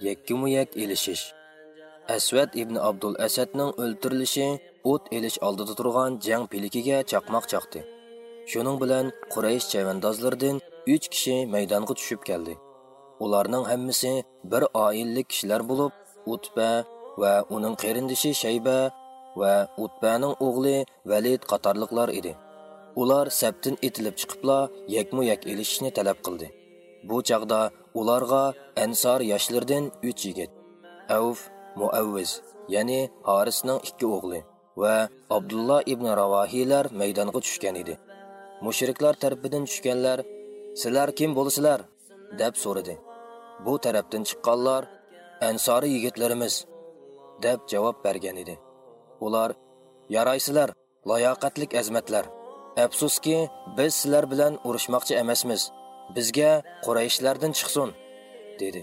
yakkimu-yak elishish. Asvad ibn Abdul Asadning o'ltirilishi o't elish oldida turgan jang pelikiga chaqmoq chaqdi. Shuning bilan Quraysh chavandozlaridan 3 kishi maydonga tushib keldi. Ularning hammasi bir oilli kishilar bo'lib, Utba va uning qarindishi Shayba va Utbaning o'g'li Valid qatorliqlar edi. Ular sabtin etilib chiqibla yakmu-yak elishishni talab qildi. Bu chaqda ularga Ansor yoshlardan 3 yigit Avf, Muavviz, ya'ni Harisning ikki o'g'li va abdulloh ibn ravohiylar maydonga tushgan edi. Mushriklar tarafidan tushganlar "Sizlar kim bo'lasizlar?" deb so'radi. Bu tarafdan chiqqanlar "Ansori yigitlarimiz" deb javob bergan edi. Ular "Yaraysizlar, layoqatlik azmatlar. Afsuski, biz sizlar bilan urushmoqchi emasmiz. Bizga Qurayshlardan chiqsin" dedi.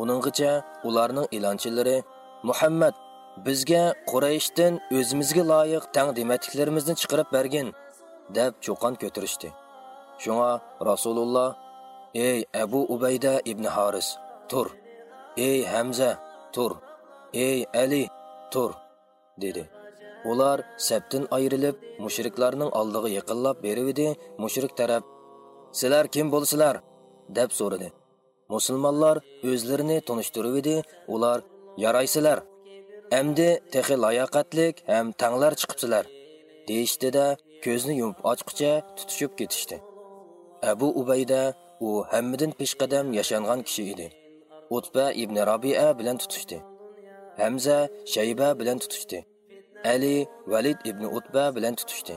Uninggacha ularning ilonchilari Muhammad bizga Qurayshdan o'zimizga loyiq tang dematliklarimizni chiqarib bergin deb cho'qon ko'tirishdi. Shunga Rasululloh: "Ey Abu Ubayda ibn Haris, tur. Ey Hamza, tur. Ey Ali, tur." dedi. Ular sabtin ayrilib, mushriklarning oldiga yaqinlab berivdi. Mushrik taraf: "Sizlar kim bo'lsizlar?" deb so'radi. Musulmonlar o'zlarini tunishtirib edi. Ular: "Yaraysizlar. Әмді texi layoqatlik ham tanglar chiqibsizlar." deyishdida ko'zni yumib ochqicha tutishib ketishdi. Abu Ubayda u hammadan peshqadam yashangan kishi edi. Utba ibn Rabi'a bilan tutishdi. Hamza Shayba bilan tutishdi. Ali Valid ibn Utba bilan tutishdi.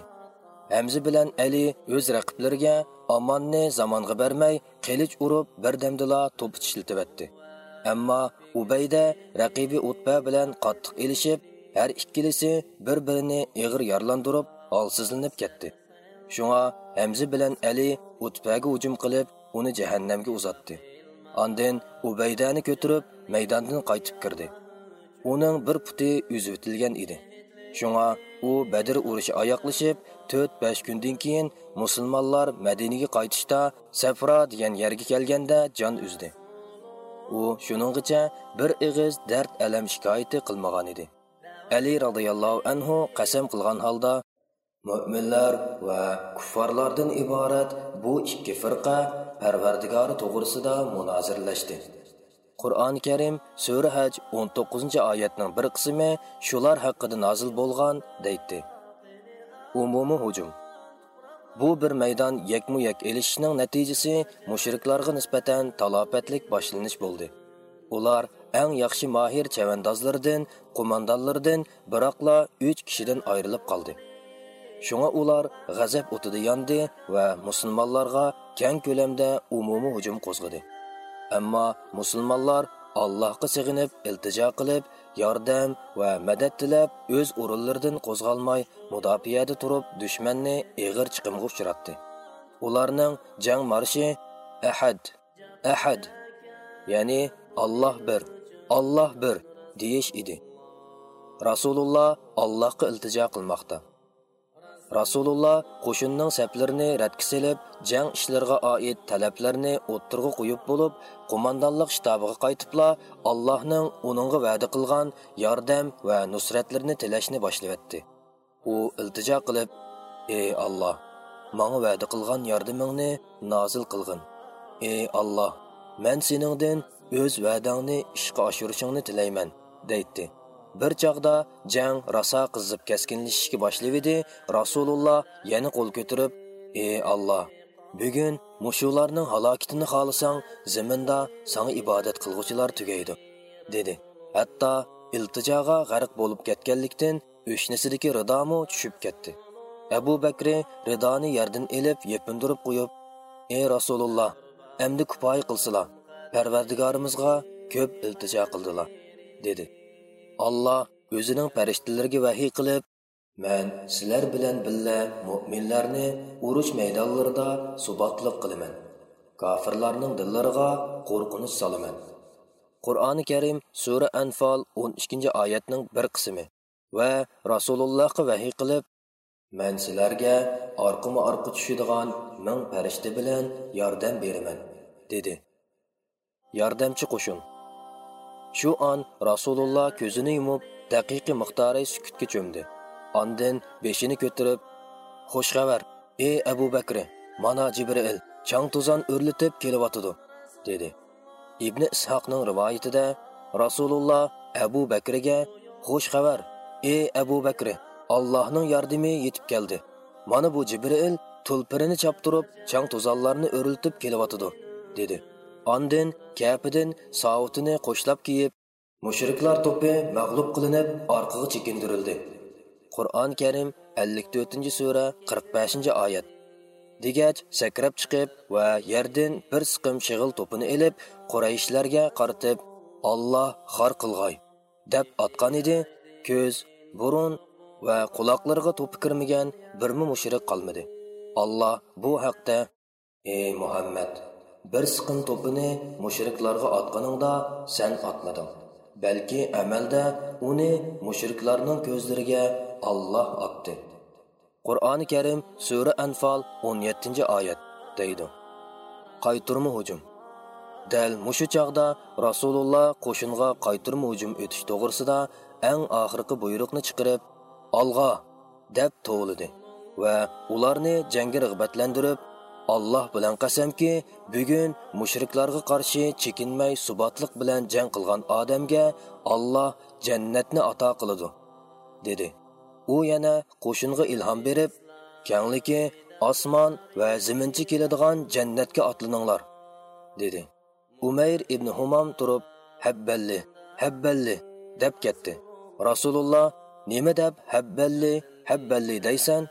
Hamza bilan Ali o'z raqiblariga Amonni zamonga bermay qilich urib birdamdila to'p ishlatibdi. Ammo Ubayda raqibi Utba bilan qattiq elishib, har ikkilisi bir-birini ig'ir yarlandirib, holsizlanib ketdi. Shunga Hamza bilan Ali Utbaga hujum qilib, uni jahannamga uzatdi. Ondan Ubaydani ko'tirib, maydondan qaytib kirdi. Uning bir puti uzib edi. Shunga u Badr urushi oyoqlashib, 4-5 kundan keyin musulmonlar Madinaga qaytishda Safra degan yerga kelganda jon uzdi. U shuninggacha bir ig'iz dard alam shikoyati qilmagan edi. Ali radhiyallohu anhu qasam qilgan holda Mu'minlar va kuffarlardan iborat bu ikki firqa Parvardigori to'g'risida munozirlashdi. Qur'oni Karim Sura Haj 19-oyatning bir qismi shular haqida nozil bo'lgan deydi. Umumiy hujum Bu bir maydon yakmu-yak elishishning natijasi mushriklarga nisbatan talofatlik boshlanish bo'ldi. Ular eng yaxshi mahir chavandozlardan, qo'mondonlardan biroqla 3 kishidan ayrilib qoldi. Shunga ular g'azab o'tida yondi va musulmonlarga keng ko'lamda umumiy hujum qo'zg'adi. Ammo musulmonlar Allohga sig'inib, iltijo qilib, yordam va madad tilab, o'z урынларыдан qo'zg'almay, mudofiyada turib, dushmanni eg'ir chiqimga uchratdi. Ularning jang marshi Ahad, Ahad, ya'ni Alloh bir, Alloh bir deyish edi. Rasululloh Allohga iltijo qilmoqda. Rasululloh qo'shinning saplarini radga selib, jang ishlariga oid talablarni o'ttirg'i qo'yib bo'lib, qo'mondonlik shtabiga qaytibla Allohning uningga va'da qilgan yordam va nusratlarni tilashni boshlayapti. U iltijo qilib: "Ey olloh manga va'da qilgan yordamingni nozil qilgin. Ey olloh man seningdan o'z va'dangni ishga oshirishingni tilayman." deydi. Bir chog'da jang rosa qizib keskinlashishga boshlaydi rasululloh yana qo'l ko'tarib ey alloh bugun mushularning halokatini xohlasang zaminda sanga ibodat qilg'uvchilar tugaydi dedi. Hatto iltijoga g'arq bo'lib ketganlikdan o'shnasidagi ridomu tushib ketdi. Abu bakri ridoni yerdan elib yepindirib qo'yib ey rasululloh endi kupoy qilsilar parvardigorimizga ko'p iltijo qildilar dedi. Allah o'zining farishtalariga vahiy qilib, "Men sizlar bilan birga mu'minlarni urush maydonlarida subatliq qilaman. Kofirlarning dillariga qo'rqinch solaman." Qur'oni Karim sura Anfal 12-oyatning bir qismi va Rasulullohga vahiy qilib, "Men sizlarga orqama-orqa tushadigan ming farishta bilan yordam beraman" dedi. Yordamchi qo'shin shu on rasululloh ko'zini yumib daqiqiy miqdori sukutga cho'mdi. Ondin beshini ko'tarib xush xabar ey abu bakri mana jibril chang to'zon o'rlitib kelyotidi dedi. Ibn ishoqning rivoyatida rasululloh abu bakriga xush xabar ey abu bakri allohning yordami yetib keldi. Mana bu jibril tulpirini choptirib chang to'zonlarni o'riltib kelyotidi dedi. Ondin kapidan savutini qo'shlab kiyib mushriklar to'pi mag'lub qilinib orqaga chekindirildi Qur'on karim 54 sura 45 oyat. Degach sakrab chiqib va yerdan bir siqim shig'il to'pini ilib qurayishlarga qaratib olloh xor qilg'oy deb otgan edi. Ko'z burun va quloqlarga to'pi kirmagan birmi mushrik qolmadi. Olloh bu haqda ey muhammad bir siqim to'pini mushriklarga otganingda sen otmading. Balki amalda uni mushriklarning ko'zlariga olloh otdi. Qur'oni karim sura anfol 17 oyat deydi. Qayturma hujum. Dal mushu chog'da rasululloh qo'shinga qayturma hujum o'tish to'g'risida eng oxirgi buyruqni chiqarib olg'a! deb to'lidi va ularni jangga rag'batlantirib alloh bilan qasamki bugun mushriklarga qarshi chekinmay subatliq bilan jang qilgan odamga olloh jannatni ato qiladi dedi. U yana qo'shinga ilhom berib kangliki osmon va zaminchi keladigan jannatga otlaninglar dedi. Umayr ibn Humam turib habballi habballi deb ketdi. Rasululloh nima deb habballi habballi deysan?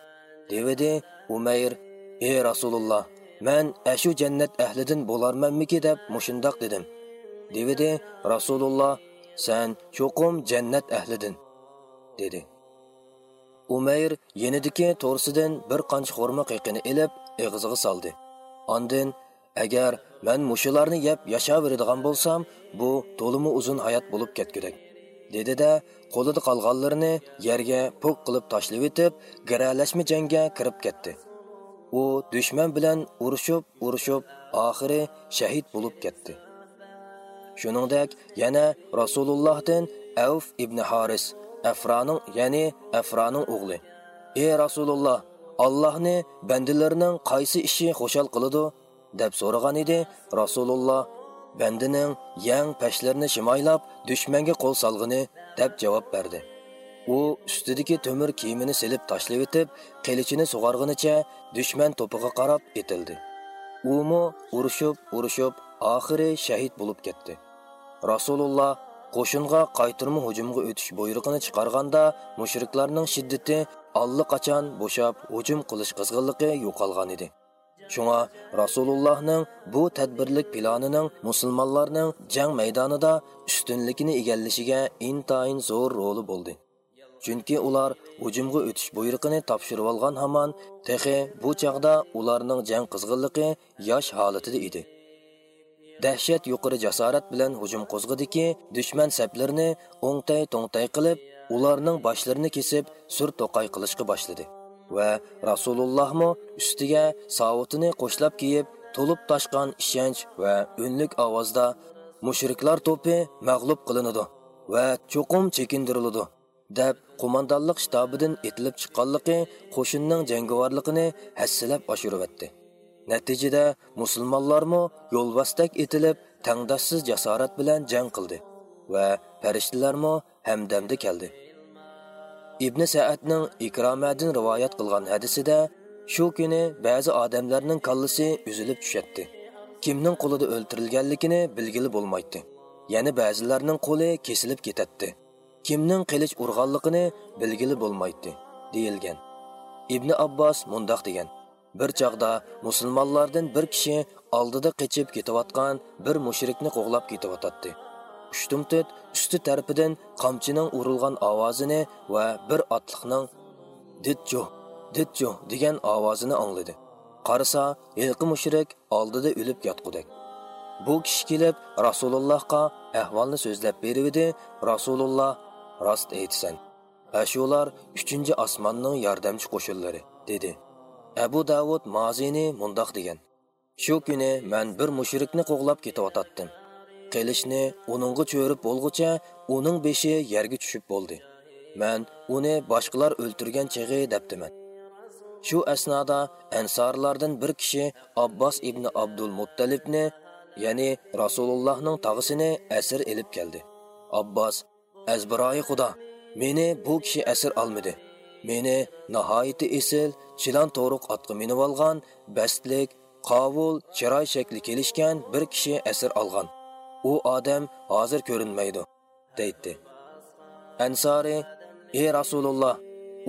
dedi umayr ey rasululloh man ashu jannat ahlidan bo'larmanmiki? deb mushundoq dedim. Devidi rasululloh san cho'qim jannat ahlidan dedi. Umayr yenidiki to'rsidan bir qancha xurma qiqini ilib eg'iziga soldi. Ondin agar man mushularni yeb yashaveradigan bo'lsam bu to'limi uzun hayot bo'lib ketgudak dedi-da qo'lida qolganlarini yerga po'k qilib tashlab etib, giralashma jangga kirib ketdi. U dushman bilan urushib urushib oxiri shahid bo'lib ketdi. Shuningdek yana rasulullohdan avf ibn haris afroning ya'ni afroning o'g'li. Ey rasululloh allohni bandalarining qaysi ishi xo'shal qiladi? deb so'ragan edi rasululloh. Bandining yang pashlarini shimoylab dushmanga qo'l solg'ini deb javob berdi. U ustidagi temir kiyimini silib tashlab etib qilichini sug'argunicha dushman to'piga qarab etildi. Umi urushib urushib oxiri shahid bo'lib ketdi. Rasululloh qo'shinga qaytirma hujumga o'tish buyrug'ini chiqarganda mushriklarning shiddati allaqachon bo'shab hujum qilish qizg'inligi yo'qolgan edi. Shunga rasulullohning bu tadbirlik planining musulmonlarning jang maydonida ustunlikni egallashiga intayin zo'r roli bo'ldi. Chunki ular hujumga o'tish buyrug'ini topshirib olgan hamon texi bu chog'da ularning jang qizg'inligi yosh holatida edi. Dahshat yuqori jasorat bilan hujum qo'zg'adiki dushman saplarini o'ngtay to'ngtay qilib ularning boshlarini kesib sur to'qay qilishga boshladi va rasulullohmi ustiga savutini qo'shlab kiyib to'lib toshgan ishonch va unlik ovozda mushriklar to'pi mag'lub qilinadi va cho'qim chekindiriladi. Deb qo'mondonlik shtabidan etilib chiqqanligi qo'shinning jangovarligini hassilab oshiribdi natijada musulmonlarmi yo'lbostak etilib tangdoshsiz jasorat bilan jang qildi va farishtalarmi hamdamda keldi. Ibn saadning ikromadin rivoyat qilgan hadisida shu kuni ba'zi odamlarning kallasi uzilib tushadi kimning qo'lida o'ltirilganligini bilgili bo'lmaydi. Yana ba'zilarning qo'li kesilib ketadi kimning qilich urg'anligini bilgili bo'lmaydi deyilgan. Ibn abbos mundoq degan. Bir chog'da musulmonlardan bir kishi oldida qechib ketayotgan bir mushrikni qo'g'lab ketayotdi. Ushtumtut usti tarafidan qamchining urilgan ovozini va bir otliqning ditjo ditjo degan ovozini angladi. Qarasa ilqi mushrik oldida o'lib yotqudak bu kishi kelib rasulullohga ahvolni so'zlab beruvdi rasululloh rost aytsan ashular uchinchi osmonning yordamchi qo'shinlari dedi. Abu davud mozini mundoq degan. Shu kuni man bir mushrikni qo'g'lab ketayotdim qilishni uningga cho'rib bo'lguncha uning beshi yerga tushib bo'ldi. Man uni boshqalar o'ltirgan chig'i debdiman. Shu asnoda ansorlardan bir kishi abbos ibn abdul muttalibni ya'ni rasulullohning tog'isini asir ilib keldi. Abbos azbiroyi xudo meni bu kishi asir olmadi meni nihoyatda esil chilon to'riq otga minib olgan bastlik qovul chiroy shakli kelishgan bir kishi asir olgan. U odam hozir ko'rinmaydi deydi. Ansori ey rasululloh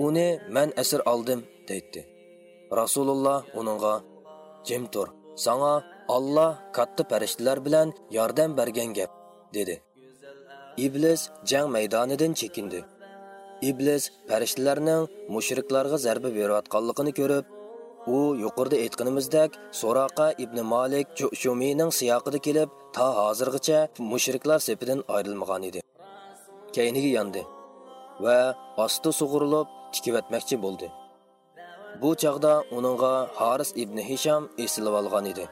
uni man asir oldim deydi. Rasululloh uningga jim tur sanga olloh katta farishtalar bilan yordam bergan gap dedi. Iblis jang maydonidan chekindi. Iblis farishtalarning mushriklarga zarba berayotganligini ko'rib u yuqorida aytganimizdek so'roqa ibn molik shumiyning siyoqida kelib to hozirgacha mushriklar sepidan ayrilmagan edi. Kayniga yondi va osti sug'urilib tikivatmoqchi bo'ldi. Bu chog'da uningga haris ibn hisham esilib olgan edi.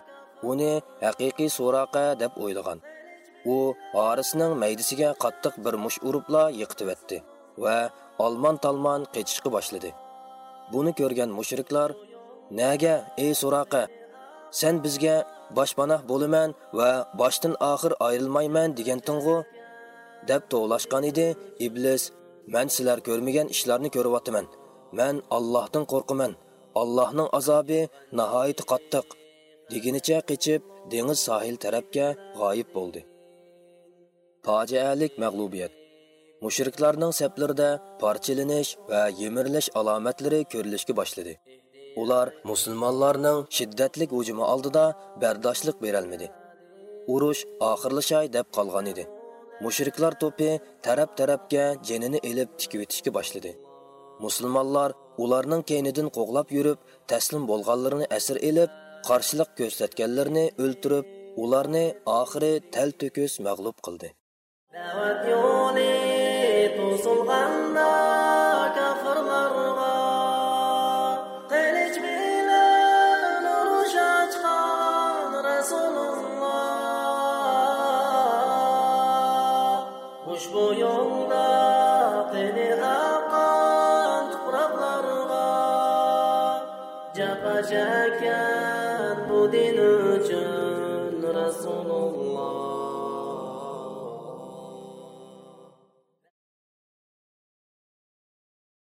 Uni haqiqiy so'roqa deb o'ylagan. U harisning maydisiga qattiq bir mush uribla yiqitibatdi va olmon talmon qechishga boshladi. Buni ko'rgan mushriklar naga ey Suraqa, sen bizga boshpanoh bo'laman va boshdan oxir ayrilmayman degan ting'u? deb tovlashgan edi iblis. Man sizlar ko'rmagan ishlarni ko'ryotiman. man allohdan qo'rqaman. Allohning azobi nihoyat qattiq. deginicha qechib dengiz sohil tarafga g'oyib bo'ldi. Fojialik mag'lubiyat. Mushriklarning saplarida parchalanish va yemirlash alomatlari ko'rilishga boshladi. Ular musulmonlarning shiddatli hujumi oldida bardoshlik berolmadi. Urush oxirlashay deb qolgan edi. Mushriklar to'pi taraf tarafga jenini ilib tikivitishga boshladi. Musulmonlar ularning keynidan qo'g'lab yurib taslim bo'lganlarini asir ilib qarshilik ko'rsatganlarni o'ltirib ularni oxiri tal to'kis mag'lub qildi. دعوت عيوني توصل غنا كفر مرغى قيل جبيل نور خان رسول الله وش بو يومنا قيل أقان تقرب مرغى جابا جاكا بودين وجو